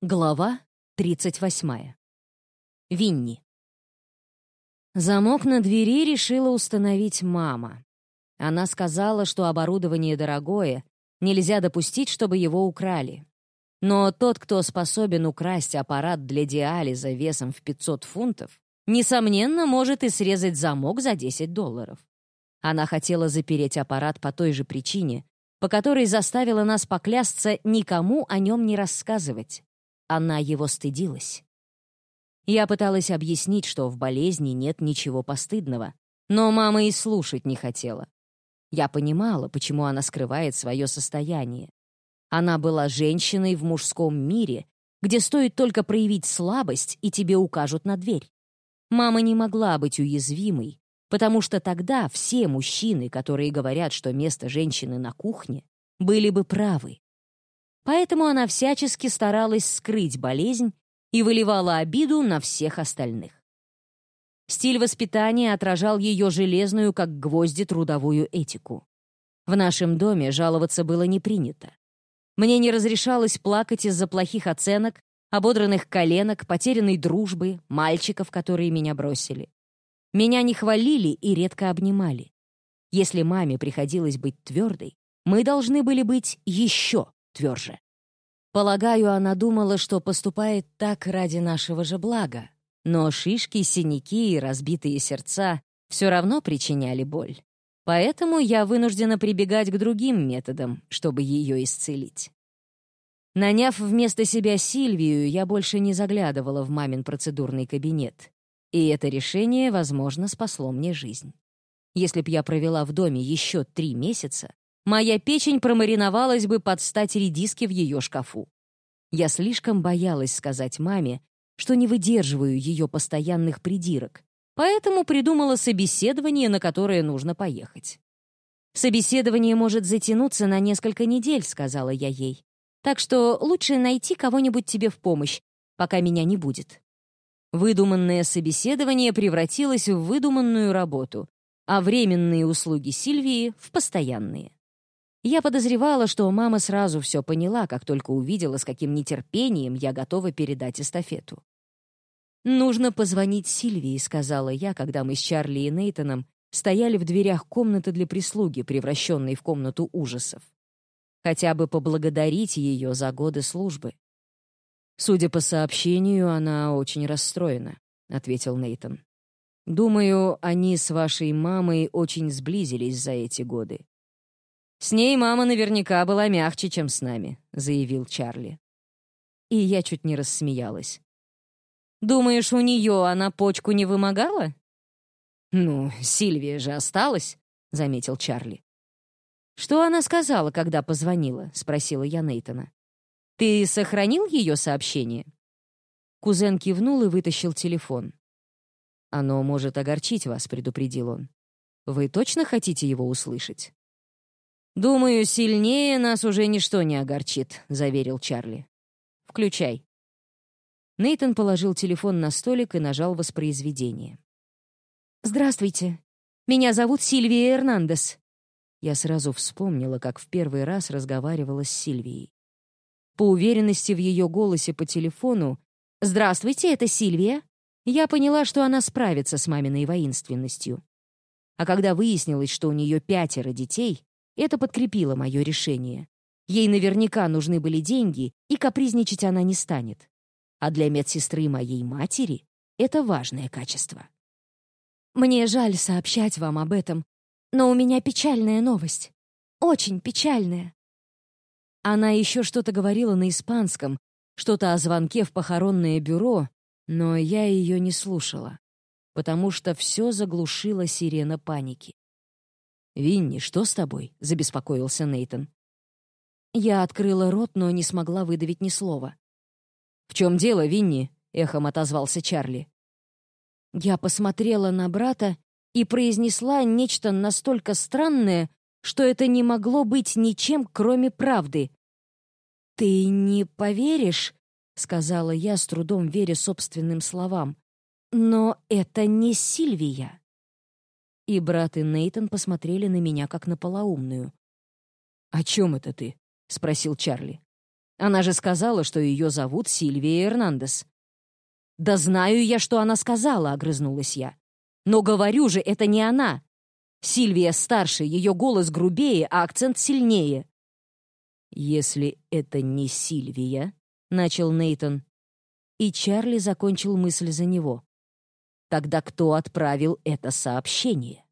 Глава 38. Винни. Замок на двери решила установить мама. Она сказала, что оборудование дорогое, нельзя допустить, чтобы его украли. Но тот, кто способен украсть аппарат для диализа весом в 500 фунтов, несомненно, может и срезать замок за 10 долларов. Она хотела запереть аппарат по той же причине, по которой заставила нас поклясться никому о нем не рассказывать. Она его стыдилась. Я пыталась объяснить, что в болезни нет ничего постыдного, но мама и слушать не хотела. Я понимала, почему она скрывает свое состояние. Она была женщиной в мужском мире, где стоит только проявить слабость, и тебе укажут на дверь. Мама не могла быть уязвимой, потому что тогда все мужчины, которые говорят, что место женщины на кухне, были бы правы. Поэтому она всячески старалась скрыть болезнь и выливала обиду на всех остальных. Стиль воспитания отражал ее железную, как гвозди, трудовую этику. В нашем доме жаловаться было не принято. Мне не разрешалось плакать из-за плохих оценок, ободранных коленок, потерянной дружбы, мальчиков, которые меня бросили. Меня не хвалили и редко обнимали. Если маме приходилось быть твердой, мы должны были быть еще тверже. Полагаю, она думала, что поступает так ради нашего же блага, но шишки, синяки и разбитые сердца все равно причиняли боль. Поэтому я вынуждена прибегать к другим методам, чтобы ее исцелить. Наняв вместо себя Сильвию, я больше не заглядывала в мамин процедурный кабинет. И это решение, возможно, спасло мне жизнь. Если б я провела в доме еще три месяца, моя печень промариновалась бы под стать редиски в ее шкафу. Я слишком боялась сказать маме, что не выдерживаю ее постоянных придирок, поэтому придумала собеседование, на которое нужно поехать. «Собеседование может затянуться на несколько недель», — сказала я ей. «Так что лучше найти кого-нибудь тебе в помощь, пока меня не будет». Выдуманное собеседование превратилось в выдуманную работу, а временные услуги Сильвии — в постоянные. Я подозревала, что мама сразу все поняла, как только увидела, с каким нетерпением я готова передать эстафету. «Нужно позвонить Сильвии», — сказала я, когда мы с Чарли и Нейтаном стояли в дверях комнаты для прислуги, превращенной в комнату ужасов. Хотя бы поблагодарить ее за годы службы. «Судя по сообщению, она очень расстроена», — ответил Нейтан. «Думаю, они с вашей мамой очень сблизились за эти годы. «С ней мама наверняка была мягче, чем с нами», — заявил Чарли. И я чуть не рассмеялась. «Думаешь, у нее она почку не вымогала?» «Ну, Сильвия же осталась», — заметил Чарли. «Что она сказала, когда позвонила?» — спросила я Нейтона. «Ты сохранил ее сообщение?» Кузен кивнул и вытащил телефон. «Оно может огорчить вас», — предупредил он. «Вы точно хотите его услышать?» «Думаю, сильнее нас уже ничто не огорчит», — заверил Чарли. «Включай». Нейтон положил телефон на столик и нажал воспроизведение. «Здравствуйте. Меня зовут Сильвия Эрнандес». Я сразу вспомнила, как в первый раз разговаривала с Сильвией. По уверенности в ее голосе по телефону «Здравствуйте, это Сильвия», я поняла, что она справится с маминой воинственностью. А когда выяснилось, что у нее пятеро детей, это подкрепило мое решение. Ей наверняка нужны были деньги, и капризничать она не станет. А для медсестры моей матери это важное качество. Мне жаль сообщать вам об этом, но у меня печальная новость. Очень печальная. Она еще что-то говорила на испанском, что-то о звонке в похоронное бюро, но я ее не слушала, потому что все заглушила сирена паники. «Винни, что с тобой?» — забеспокоился Нейтон. Я открыла рот, но не смогла выдавить ни слова. «В чем дело, Винни?» — эхом отозвался Чарли. Я посмотрела на брата и произнесла нечто настолько странное, что это не могло быть ничем, кроме правды. «Ты не поверишь?» — сказала я, с трудом веря собственным словам. «Но это не Сильвия». И брат и Нейтон посмотрели на меня, как на полоумную. «О чем это ты?» — спросил Чарли. Она же сказала, что ее зовут Сильвия Эрнандес. «Да знаю я, что она сказала», — огрызнулась я. «Но говорю же, это не она. Сильвия старше, ее голос грубее, а акцент сильнее». «Если это не Сильвия», — начал Нейтон. И Чарли закончил мысль за него. «Тогда кто отправил это сообщение?»